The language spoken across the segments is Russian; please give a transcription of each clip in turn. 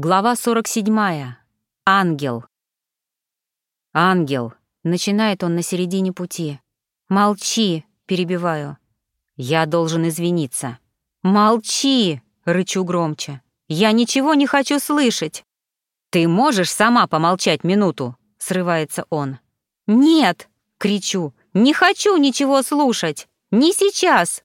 Глава 47. Ангел. Ангел. Начинает он на середине пути. Молчи, перебиваю. Я должен извиниться. Молчи, рычу громче. Я ничего не хочу слышать. Ты можешь сама помолчать минуту, срывается он. Нет, кричу. Не хочу ничего слушать. Не сейчас.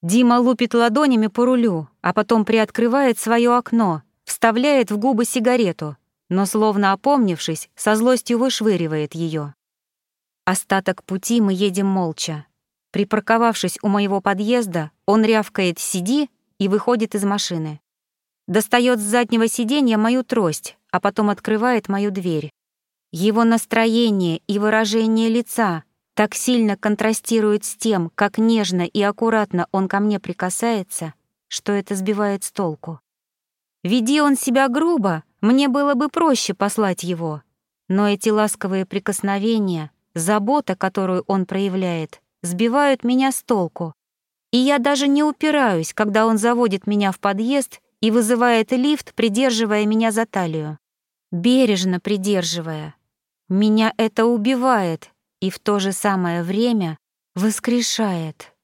Дима лупит ладонями по рулю, а потом приоткрывает свое окно вставляет в губы сигарету, но, словно опомнившись, со злостью вышвыривает ее. Остаток пути мы едем молча. Припарковавшись у моего подъезда, он рявкает «сиди» и выходит из машины. Достает с заднего сиденья мою трость, а потом открывает мою дверь. Его настроение и выражение лица так сильно контрастируют с тем, как нежно и аккуратно он ко мне прикасается, что это сбивает с толку. Веди он себя грубо, мне было бы проще послать его. Но эти ласковые прикосновения, забота, которую он проявляет, сбивают меня с толку. И я даже не упираюсь, когда он заводит меня в подъезд и вызывает лифт, придерживая меня за талию. Бережно придерживая. Меня это убивает и в то же самое время воскрешает.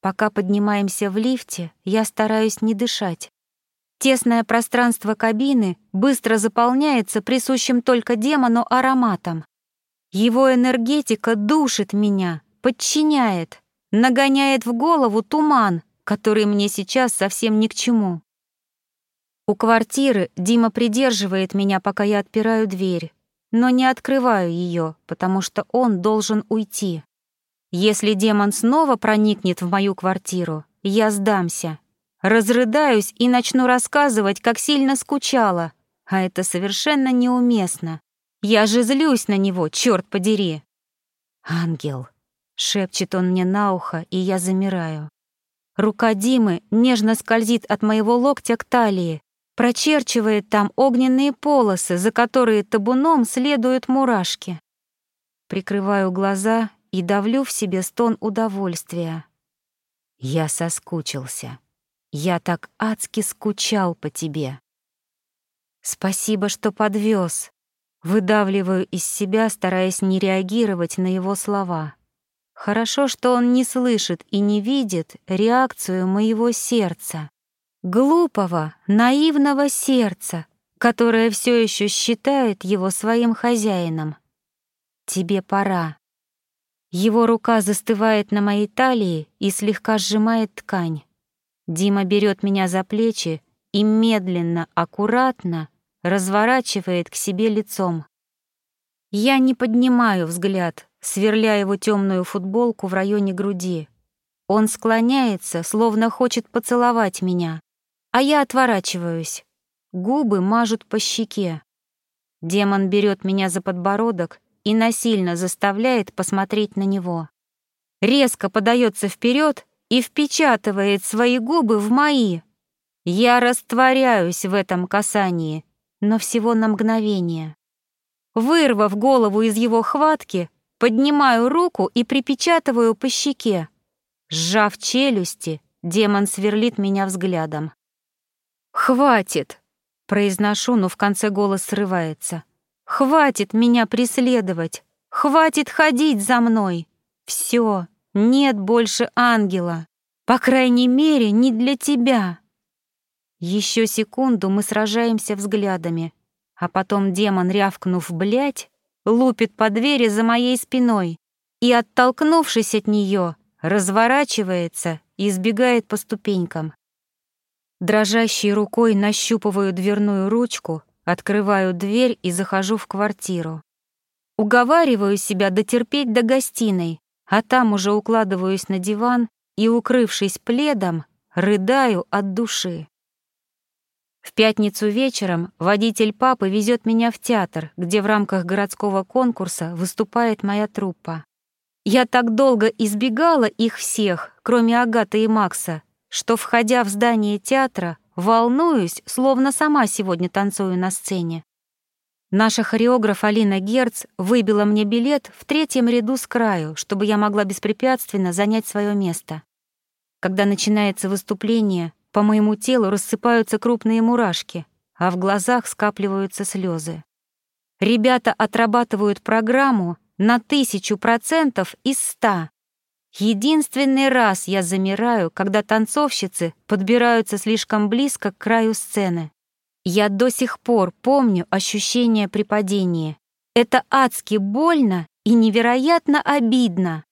Пока поднимаемся в лифте, я стараюсь не дышать. Тесное пространство кабины быстро заполняется присущим только демону ароматом. Его энергетика душит меня, подчиняет, нагоняет в голову туман, который мне сейчас совсем ни к чему. У квартиры Дима придерживает меня, пока я отпираю дверь, но не открываю ее, потому что он должен уйти. Если демон снова проникнет в мою квартиру, я сдамся Разрыдаюсь и начну рассказывать, как сильно скучала, а это совершенно неуместно. Я же злюсь на него, черт подери. «Ангел», — шепчет он мне на ухо, и я замираю. Рука Димы нежно скользит от моего локтя к талии, прочерчивает там огненные полосы, за которые табуном следуют мурашки. Прикрываю глаза и давлю в себе стон удовольствия. Я соскучился. Я так адски скучал по тебе. Спасибо, что подвез. Выдавливаю из себя, стараясь не реагировать на его слова. Хорошо, что он не слышит и не видит реакцию моего сердца. Глупого, наивного сердца, которое все еще считает его своим хозяином. Тебе пора. Его рука застывает на моей талии и слегка сжимает ткань. Дима берет меня за плечи и медленно, аккуратно разворачивает к себе лицом. Я не поднимаю взгляд, сверля его темную футболку в районе груди. Он склоняется, словно хочет поцеловать меня, а я отворачиваюсь. Губы мажут по щеке. Демон берет меня за подбородок и насильно заставляет посмотреть на него. Резко подается вперед и впечатывает свои губы в мои. Я растворяюсь в этом касании, но всего на мгновение. Вырвав голову из его хватки, поднимаю руку и припечатываю по щеке. Сжав челюсти, демон сверлит меня взглядом. «Хватит!» — произношу, но в конце голос срывается. «Хватит меня преследовать! Хватит ходить за мной! Все, нет больше ангела. По крайней мере, не для тебя. Еще секунду мы сражаемся взглядами, а потом демон, рявкнув «блядь», лупит по двери за моей спиной и, оттолкнувшись от нее, разворачивается и сбегает по ступенькам. Дрожащей рукой нащупываю дверную ручку, открываю дверь и захожу в квартиру. Уговариваю себя дотерпеть до гостиной, а там уже укладываюсь на диван и, укрывшись пледом, рыдаю от души. В пятницу вечером водитель папы везет меня в театр, где в рамках городского конкурса выступает моя труппа. Я так долго избегала их всех, кроме Агаты и Макса, что, входя в здание театра, волнуюсь, словно сама сегодня танцую на сцене. Наша хореограф Алина Герц выбила мне билет в третьем ряду с краю, чтобы я могла беспрепятственно занять свое место. Когда начинается выступление, по моему телу рассыпаются крупные мурашки, а в глазах скапливаются слезы. Ребята отрабатывают программу на тысячу процентов из ста. Единственный раз я замираю, когда танцовщицы подбираются слишком близко к краю сцены. Я до сих пор помню ощущение при падении. Это адски больно и невероятно обидно.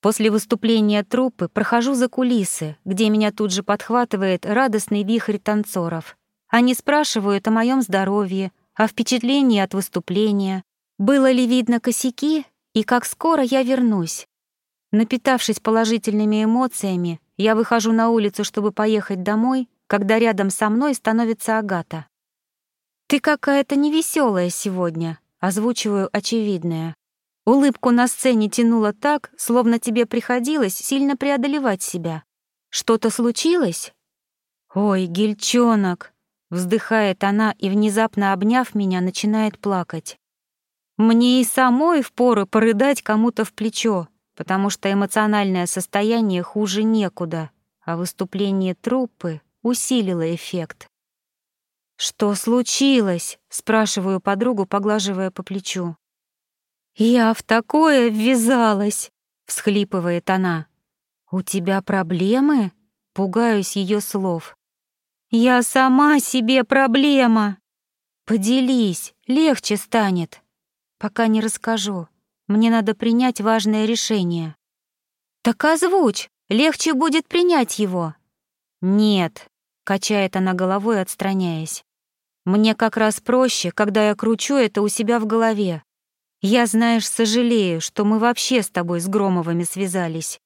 После выступления труппы прохожу за кулисы, где меня тут же подхватывает радостный вихрь танцоров. Они спрашивают о моем здоровье, о впечатлении от выступления, было ли видно косяки и как скоро я вернусь. Напитавшись положительными эмоциями, я выхожу на улицу, чтобы поехать домой, когда рядом со мной становится Агата. «Ты какая-то невеселая сегодня», — озвучиваю очевидное. Улыбку на сцене тянуло так, словно тебе приходилось сильно преодолевать себя. Что-то случилось? «Ой, гельчонок!» — вздыхает она и, внезапно обняв меня, начинает плакать. Мне и самой впору порыдать кому-то в плечо, потому что эмоциональное состояние хуже некуда, а выступление труппы усилило эффект. «Что случилось?» — спрашиваю подругу, поглаживая по плечу. «Я в такое ввязалась!» — всхлипывает она. «У тебя проблемы?» — пугаюсь ее слов. «Я сама себе проблема!» «Поделись, легче станет!» Пока не расскажу. Мне надо принять важное решение. Так озвучь, легче будет принять его. Нет, качает она головой, отстраняясь. Мне как раз проще, когда я кручу это у себя в голове. Я, знаешь, сожалею, что мы вообще с тобой с Громовыми связались.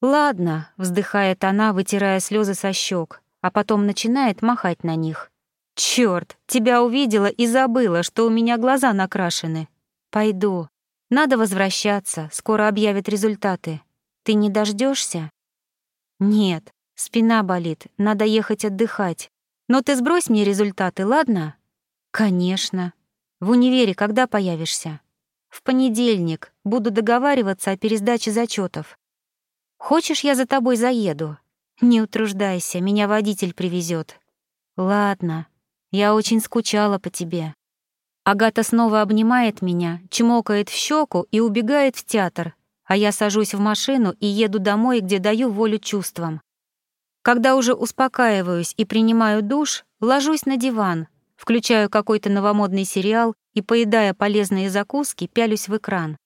Ладно, вздыхает она, вытирая слезы со щек, а потом начинает махать на них. Черт, тебя увидела и забыла, что у меня глаза накрашены. Пойду. Надо возвращаться, скоро объявят результаты. Ты не дождешься? Нет, спина болит, надо ехать отдыхать. Но ты сбрось мне результаты, ладно? Конечно. В универе когда появишься? В понедельник. Буду договариваться о пересдаче зачетов. Хочешь, я за тобой заеду? Не утруждайся, меня водитель привезет. Ладно. Я очень скучала по тебе. Агата снова обнимает меня, чмокает в щеку и убегает в театр, а я сажусь в машину и еду домой, где даю волю чувствам. Когда уже успокаиваюсь и принимаю душ, ложусь на диван, включаю какой-то новомодный сериал и, поедая полезные закуски, пялюсь в экран.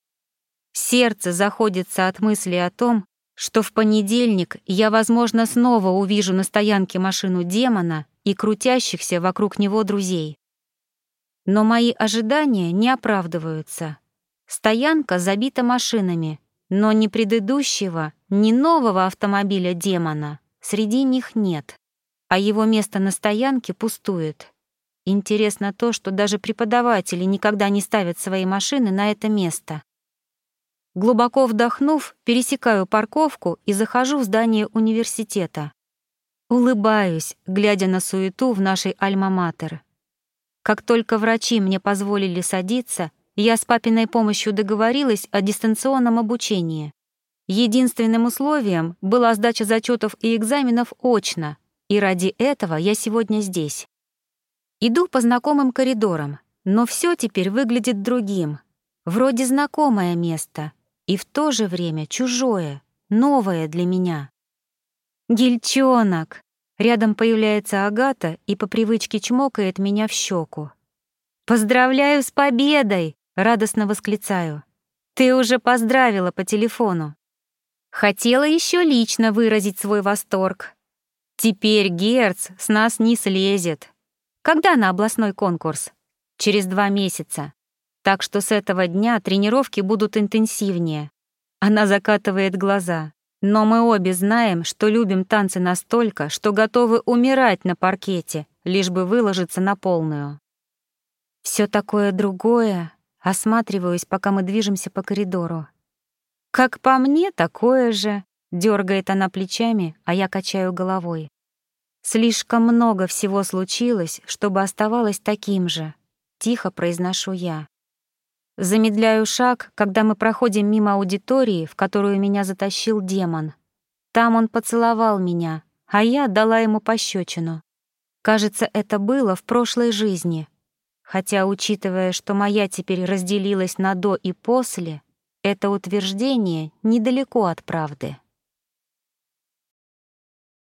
Сердце заходится от мысли о том, что в понедельник я, возможно, снова увижу на стоянке машину демона и крутящихся вокруг него друзей. Но мои ожидания не оправдываются. Стоянка забита машинами, но ни предыдущего, ни нового автомобиля демона среди них нет, а его место на стоянке пустует. Интересно то, что даже преподаватели никогда не ставят свои машины на это место. Глубоко вдохнув, пересекаю парковку и захожу в здание университета. Улыбаюсь, глядя на суету в нашей альма-матер. Как только врачи мне позволили садиться, я с папиной помощью договорилась о дистанционном обучении. Единственным условием была сдача зачетов и экзаменов очно, и ради этого я сегодня здесь. Иду по знакомым коридорам, но все теперь выглядит другим. Вроде знакомое место, и в то же время чужое, новое для меня. «Гильчонок!» Рядом появляется Агата и по привычке чмокает меня в щеку. «Поздравляю с победой!» — радостно восклицаю. «Ты уже поздравила по телефону». Хотела еще лично выразить свой восторг. Теперь Герц с нас не слезет. Когда на областной конкурс? Через два месяца. Так что с этого дня тренировки будут интенсивнее. Она закатывает глаза. Но мы обе знаем, что любим танцы настолько, что готовы умирать на паркете, лишь бы выложиться на полную. Все такое другое, осматриваюсь, пока мы движемся по коридору. Как по мне, такое же, дергает она плечами, а я качаю головой. Слишком много всего случилось, чтобы оставалось таким же, тихо произношу я. Замедляю шаг, когда мы проходим мимо аудитории, в которую меня затащил демон. Там он поцеловал меня, а я дала ему пощечину. Кажется, это было в прошлой жизни. Хотя, учитывая, что моя теперь разделилась на «до» и «после», это утверждение недалеко от правды.